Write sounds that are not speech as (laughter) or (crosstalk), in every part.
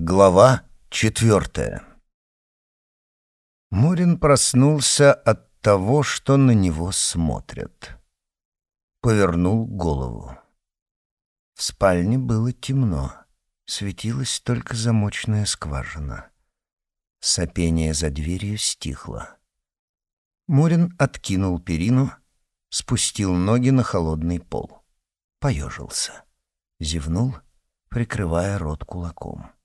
Глава четвертая Мурин проснулся от того, что на него смотрят. Повернул голову. В спальне было темно. Светилась только замочная скважина. Сопение за дверью стихло. Мурин откинул перину, спустил ноги на холодный пол. Поежился. Зевнул, прикрывая рот кулаком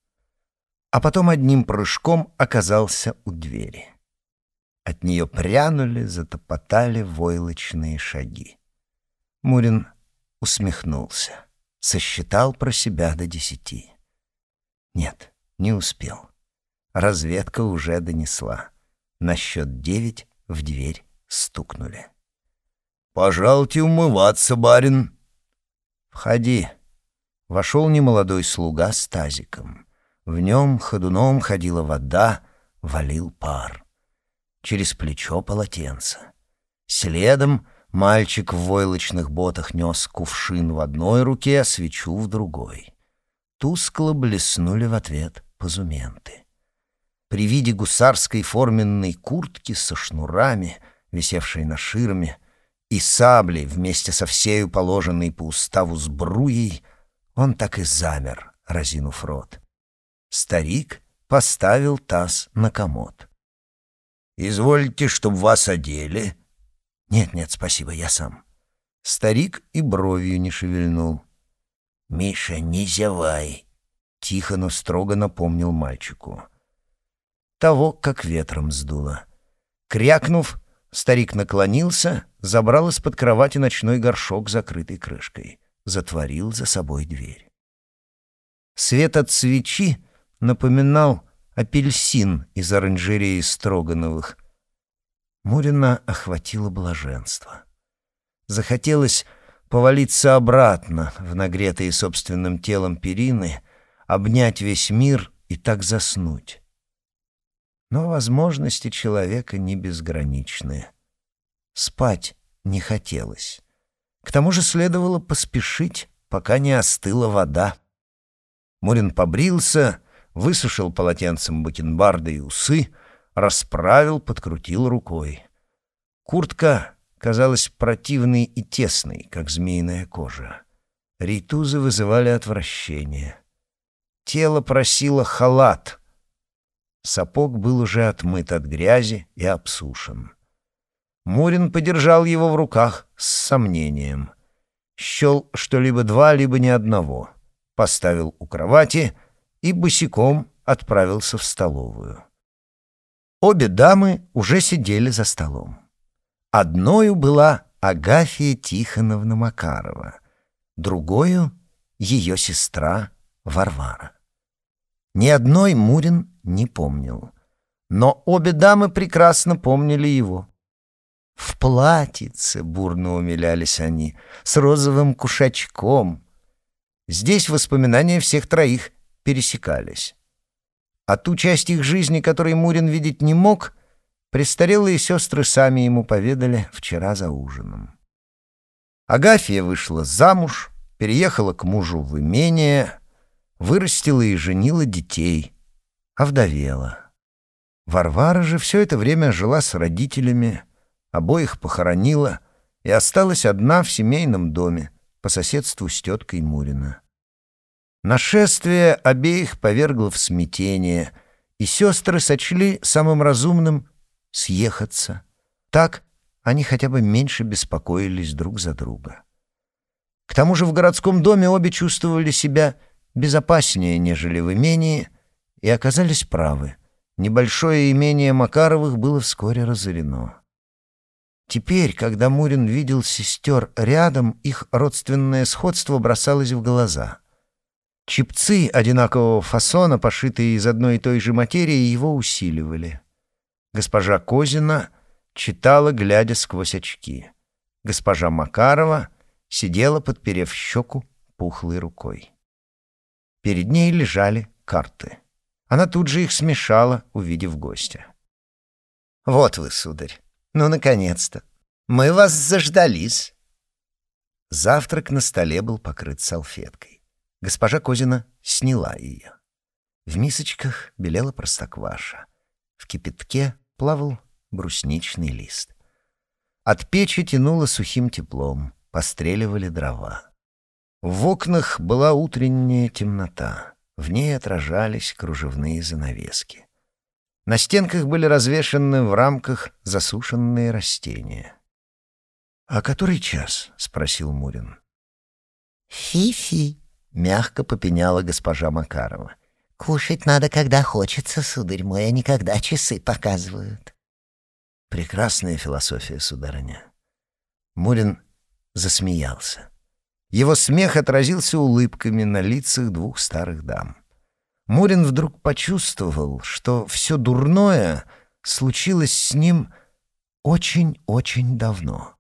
а потом одним прыжком оказался у двери. От нее прянули, затопотали войлочные шаги. Мурин усмехнулся, сосчитал про себя до десяти. Нет, не успел. Разведка уже донесла. На счет девять в дверь стукнули. «Пожалуйте умываться, барин!» «Входи!» Вошел немолодой слуга с тазиком. В нем ходуном ходила вода, валил пар. Через плечо полотенце. Следом мальчик в войлочных ботах нес кувшин в одной руке, а свечу в другой. Тускло блеснули в ответ позументы. При виде гусарской форменной куртки со шнурами, висевшей на ширме, и сабли вместе со всею положенной по уставу сбруей, он так и замер, разинув рот. Старик поставил таз на комод. «Извольте, чтоб вас одели?» «Нет-нет, спасибо, я сам». Старик и бровью не шевельнул. «Миша, не зевай!» — тихо, но строго напомнил мальчику. Того, как ветром сдуло. Крякнув, старик наклонился, забрал из-под кровати ночной горшок, закрытой крышкой. Затворил за собой дверь. Свет от свечи напоминал апельсин из оранжереи Строгановых. Мурина охватило блаженство. Захотелось повалиться обратно в нагретые собственным телом перины, обнять весь мир и так заснуть. Но возможности человека не безграничны. Спать не хотелось. К тому же следовало поспешить, пока не остыла вода. Мурин побрился высушил полотенцем бакенбарды и усы, расправил, подкрутил рукой. Куртка казалась противной и тесной, как змеиная кожа. Рейтузы вызывали отвращение. Тело просило халат. Сапог был уже отмыт от грязи и обсушен. Мурин подержал его в руках с сомнением. Щел что-либо два, либо ни одного. Поставил у кровати и босиком отправился в столовую. Обе дамы уже сидели за столом. Одною была Агафья Тихоновна Макарова, другою — ее сестра Варвара. Ни одной Мурин не помнил, но обе дамы прекрасно помнили его. В платьице бурно умилялись они, с розовым кушачком. Здесь воспоминания всех троих пересекались. А ту часть их жизни, которой Мурин видеть не мог, престарелые сестры сами ему поведали вчера за ужином. Агафья вышла замуж, переехала к мужу в имение, вырастила и женила детей, овдовела. Варвара же все это время жила с родителями, обоих похоронила и осталась одна в семейном доме по соседству с теткой Мурина. Нашествие обеих повергло в смятение, и сестры сочли самым разумным съехаться. Так они хотя бы меньше беспокоились друг за друга. К тому же в городском доме обе чувствовали себя безопаснее, нежели в имении, и оказались правы. Небольшое имение Макаровых было вскоре разорено. Теперь, когда Мурин видел сестер рядом, их родственное сходство бросалось в глаза — Чипцы одинакового фасона, пошитые из одной и той же материи, его усиливали. Госпожа Козина читала, глядя сквозь очки. Госпожа Макарова сидела, подперев щеку пухлой рукой. Перед ней лежали карты. Она тут же их смешала, увидев гостя. «Вот вы, сударь, ну, наконец-то! Мы вас заждались!» Завтрак на столе был покрыт салфеткой. Госпожа Козина сняла ее. В мисочках белела простокваша. В кипятке плавал брусничный лист. От печи тянуло сухим теплом, постреливали дрова. В окнах была утренняя темнота. В ней отражались кружевные занавески. На стенках были развешаны в рамках засушенные растения. «А который час?» — спросил Мурин. «Фи-фи», — мягко попеняла госпожа Макарова. «Кушать надо, когда хочется, сударь мой, а не когда часы показывают». Прекрасная философия, сударыня. Мурин засмеялся. Его смех отразился улыбками на лицах двух старых дам. Мурин вдруг почувствовал, что все дурное случилось с ним очень-очень давно.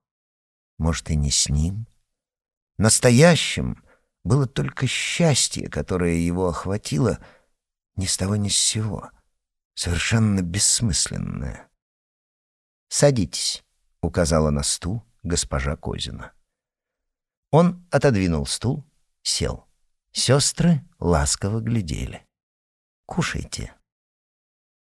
Может, и не с ним. Настоящим было только счастье, которое его охватило ни с того ни с сего, совершенно бессмысленное. «Садитесь», — указала на стул госпожа Козина. Он отодвинул стул, сел. Сестры ласково глядели. «Кушайте».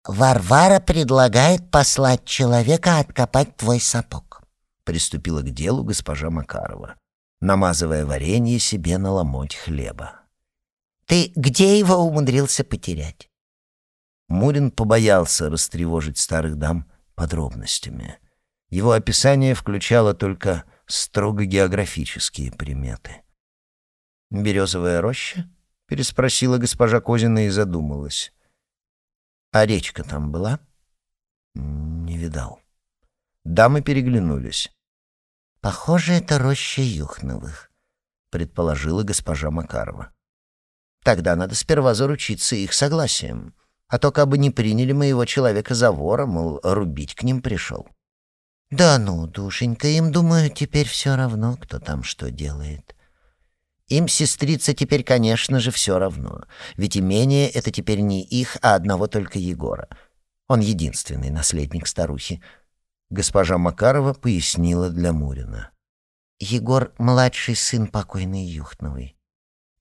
«Варвара предлагает послать человека откопать твой сапог», — приступила к делу госпожа Макарова, намазывая варенье себе на ломоть хлеба. «Ты где его умудрился потерять?» Мурин побоялся растревожить старых дам подробностями. Его описание включало только строго географические приметы. «Березовая роща?» — переспросила госпожа Козина и задумалась. «А речка там была?» «Не видал». Дамы переглянулись. «Похоже, это роща Юхновых», — предположила госпожа Макарова. «Тогда надо сперва заручиться их согласием, а то как бы не приняли моего человека за вора, мол, рубить к ним пришел». Да ну, душенька, им, думаю, теперь все равно, кто там что делает. Им, сестрица, теперь, конечно же, все равно. Ведь имение — это теперь не их, а одного только Егора. Он единственный наследник старухи. Госпожа Макарова пояснила для Мурина. Егор — младший сын покойной Юхновой.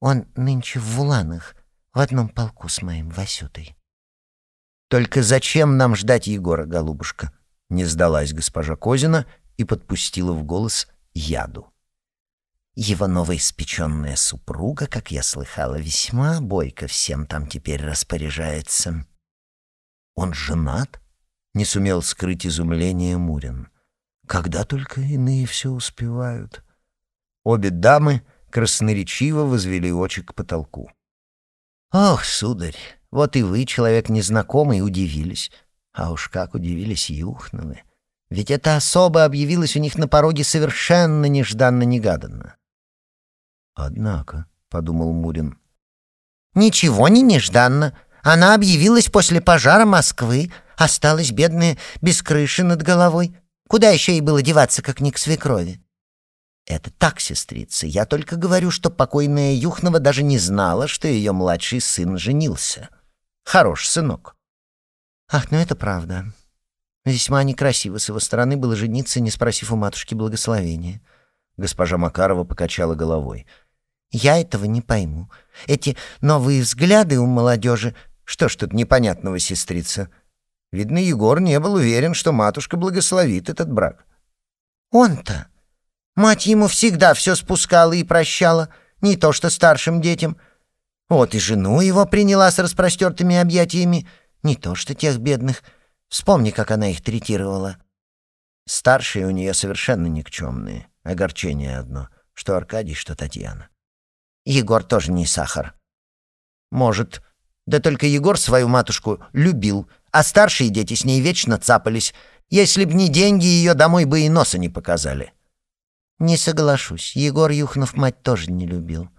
Он нынче в Вуланах, в одном полку с моим Васютой. «Только зачем нам ждать Егора, голубушка?» Не сдалась госпожа Козина и подпустила в голос яду. Его новоиспеченная супруга, как я слыхала, весьма бойко всем там теперь распоряжается. Он женат? Не сумел скрыть изумление Мурин. Когда только иные все успевают. Обе дамы красноречиво возвели очи к потолку. «Ох, сударь, вот и вы, человек незнакомый, удивились. А уж как удивились Юхновы. Ведь эта особа объявилась у них на пороге совершенно нежданно-негаданно. «Однако», — подумал Мурин. «Ничего не нежданно. Она объявилась после пожара Москвы. Осталась, бедная, без крыши над головой. Куда еще ей было деваться, как не к свекрови?» «Это так, сестрица. Я только говорю, что покойная Юхнова даже не знала, что ее младший сын женился. Хорош сынок. Ах, ну это правда. Весьма некрасиво с его стороны было жениться, не спросив у матушки благословения. Госпожа Макарова покачала головой. Я этого не пойму. Эти новые взгляды у молодежи... Что ж тут непонятного, сестрица? Видно, Егор не был уверен, что матушка благословит этот брак. Он-то... Мать ему всегда все спускала и прощала, не то что старшим детям. Вот и жену его приняла с распростертыми объятиями, не то что тех бедных. Вспомни, как она их третировала. Старшие у нее совершенно никчемные. Огорчение одно, что Аркадий, что Татьяна. Егор тоже не сахар. Может. Да только Егор свою матушку любил, а старшие дети с ней вечно цапались. Если б не деньги, ее домой бы и носа не показали. Не соглашусь. Егор Юхнов мать тоже не любил.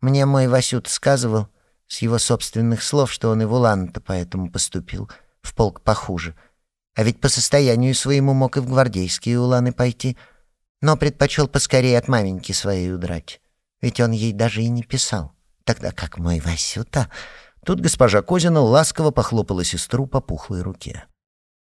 Мне мой Васют сказывал, с его собственных слов, что он и в Улан-то поэтому поступил, в полк похуже. А ведь по состоянию своему мог и в гвардейские Уланы пойти, но предпочел поскорее от маменьки своей удрать. Ведь он ей даже и не писал. Тогда как мой Васюта... Тут госпожа Козина ласково похлопала сестру по пухлой руке.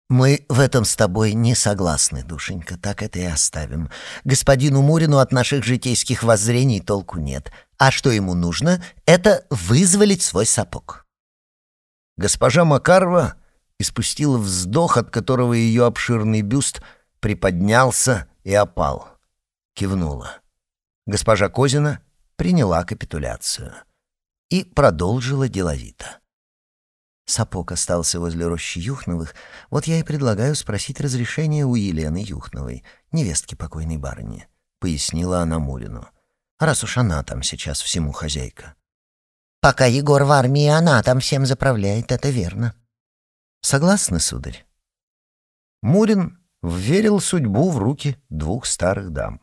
«Мы в этом с тобой не согласны, душенька, так это и оставим. Господину Мурину от наших житейских воззрений толку нет. А что ему нужно, это вызволить свой сапог. Госпожа Макарова испустила вздох, от которого ее обширный бюст приподнялся и опал. Кивнула. Госпожа Козина приняла капитуляцию и продолжила деловито. Сапог остался возле рощи Юхновых, вот я и предлагаю спросить разрешение у Елены Юхновой, невестки покойной барыни, — пояснила она Мурину, раз уж она там сейчас всему хозяйка. Пока Егор в армии, она там всем заправляет, это верно. Согласны, сударь? Мурин вверил судьбу в руки двух старых дам.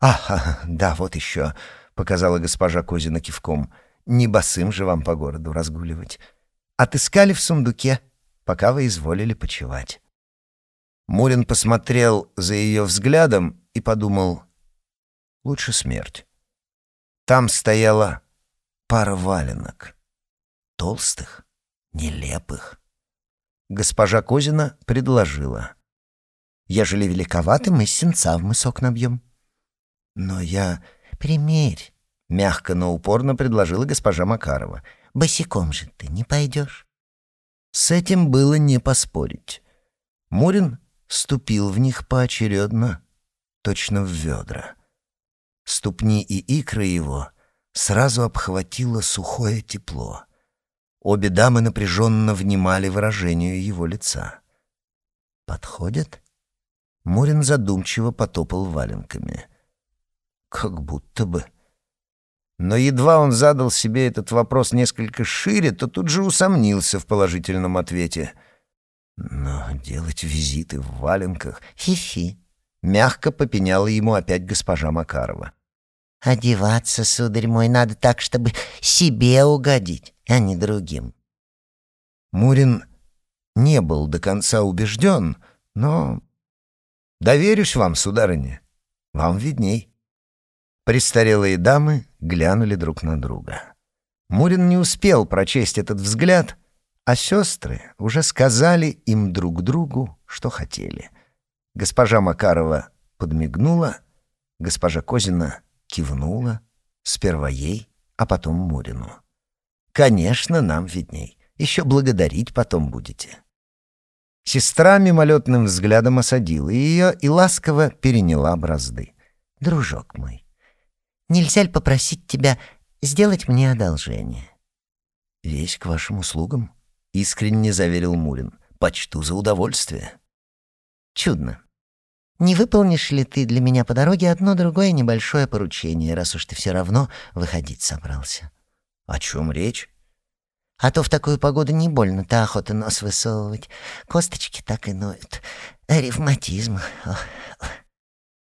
«Ах, (laughs) да, вот еще», — показала госпожа Козина кивком, — «не босым же вам по городу разгуливать. Отыскали в сундуке, пока вы изволили почевать». Мурин посмотрел за ее взглядом и подумал, «Лучше смерть». Там стояла пара валенок. Толстых, нелепых. Госпожа Козина предложила. «Ежели великоваты, мы с сенца в мысок набьем». «Но я...» «Примерь», — мягко, но упорно предложила госпожа Макарова. «Босиком же ты не пойдешь». С этим было не поспорить. Мурин ступил в них поочередно, точно в ведра. Ступни и икры его сразу обхватило сухое тепло. Обе дамы напряженно внимали выражению его лица. «Подходят?» Мурин задумчиво потопал валенками. «Как будто бы...» Но едва он задал себе этот вопрос несколько шире, то тут же усомнился в положительном ответе. «Но делать визиты в валенках...» «Фи-фи», — мягко попеняла ему опять госпожа Макарова. Одеваться, сударь мой, надо так, чтобы себе угодить, а не другим. Мурин не был до конца убежден, но... Доверюсь вам, сударыня, вам видней. Престарелые дамы глянули друг на друга. Мурин не успел прочесть этот взгляд, а сестры уже сказали им друг другу, что хотели. Госпожа Макарова подмигнула, госпожа Козина кивнула, сперва ей, а потом Мурину. «Конечно, нам видней. Еще благодарить потом будете». Сестра мимолетным взглядом осадила ее и ласково переняла бразды. «Дружок мой, нельзя ли попросить тебя сделать мне одолжение?» «Весь к вашим услугам», — искренне заверил Мурин. «Почту за удовольствие». «Чудно. Не выполнишь ли ты для меня по дороге одно другое небольшое поручение, раз уж ты все равно выходить собрался? О чем речь? А то в такую погоду не больно-то охота нос высовывать. Косточки так и ноют. Ревматизм.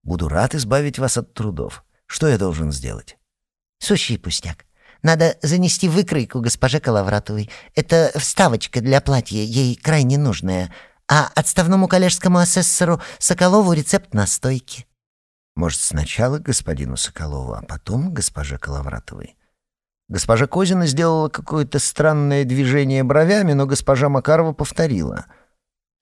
Буду рад избавить вас от трудов. Что я должен сделать? Сущий пустяк. Надо занести выкройку госпоже Калавратовой. Это вставочка для платья, ей крайне нужная — а отставному коллежскому асессору Соколову рецепт настойки. Может, сначала господину Соколову, а потом госпоже Коловратовой? Госпожа Козина сделала какое-то странное движение бровями, но госпожа Макарова повторила.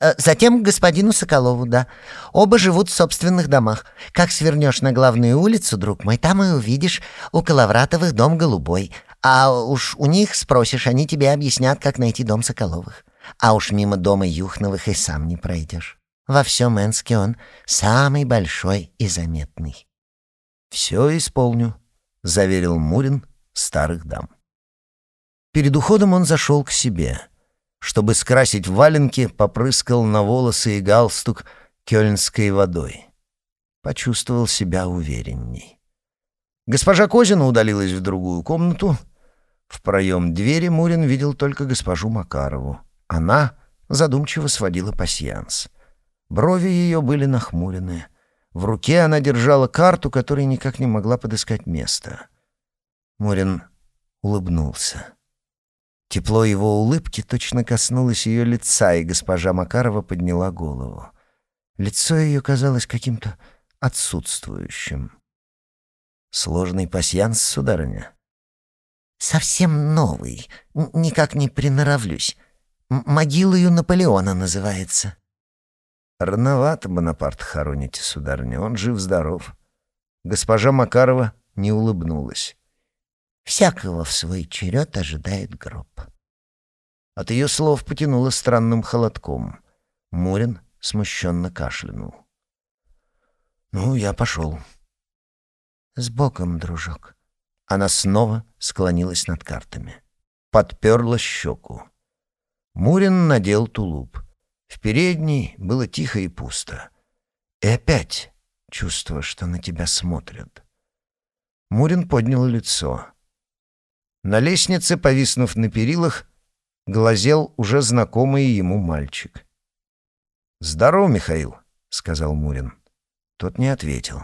«Э, «Затем господину Соколову, да. Оба живут в собственных домах. Как свернешь на главную улицу, друг мой, там и увидишь у Коловратовых дом голубой. А уж у них спросишь, они тебе объяснят, как найти дом Соколовых. А уж мимо дома Юхновых и сам не пройдешь. Во всем Энске он самый большой и заметный. «Все исполню», — заверил Мурин старых дам. Перед уходом он зашел к себе. Чтобы скрасить валенки, попрыскал на волосы и галстук кёльнской водой. Почувствовал себя уверенней. Госпожа Козина удалилась в другую комнату. В проем двери Мурин видел только госпожу Макарову. Она задумчиво сводила пасьянс. Брови ее были нахмурены. В руке она держала карту, которой никак не могла подыскать место. Мурин улыбнулся. Тепло его улыбки точно коснулось ее лица, и госпожа Макарова подняла голову. Лицо ее казалось каким-то отсутствующим. «Сложный пасьянс, сударыня?» «Совсем новый. Никак не приноровлюсь. Могилою Наполеона называется. Рановато Бонапарт хороните, сударыня, он жив-здоров. Госпожа Макарова не улыбнулась. Всякого в свой черед ожидает гроб. От ее слов потянуло странным холодком. Мурин смущенно кашлянул. «Ну, я пошел». «С Богом, дружок». Она снова склонилась над картами. Подперла щеку. Мурин надел тулуп. В передней было тихо и пусто. И опять чувство, что на тебя смотрят. Мурин поднял лицо. На лестнице, повиснув на перилах, глазел уже знакомый ему мальчик. «Здорово, Михаил», — сказал Мурин. Тот не ответил.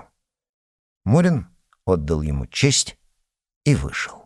Мурин отдал ему честь и вышел.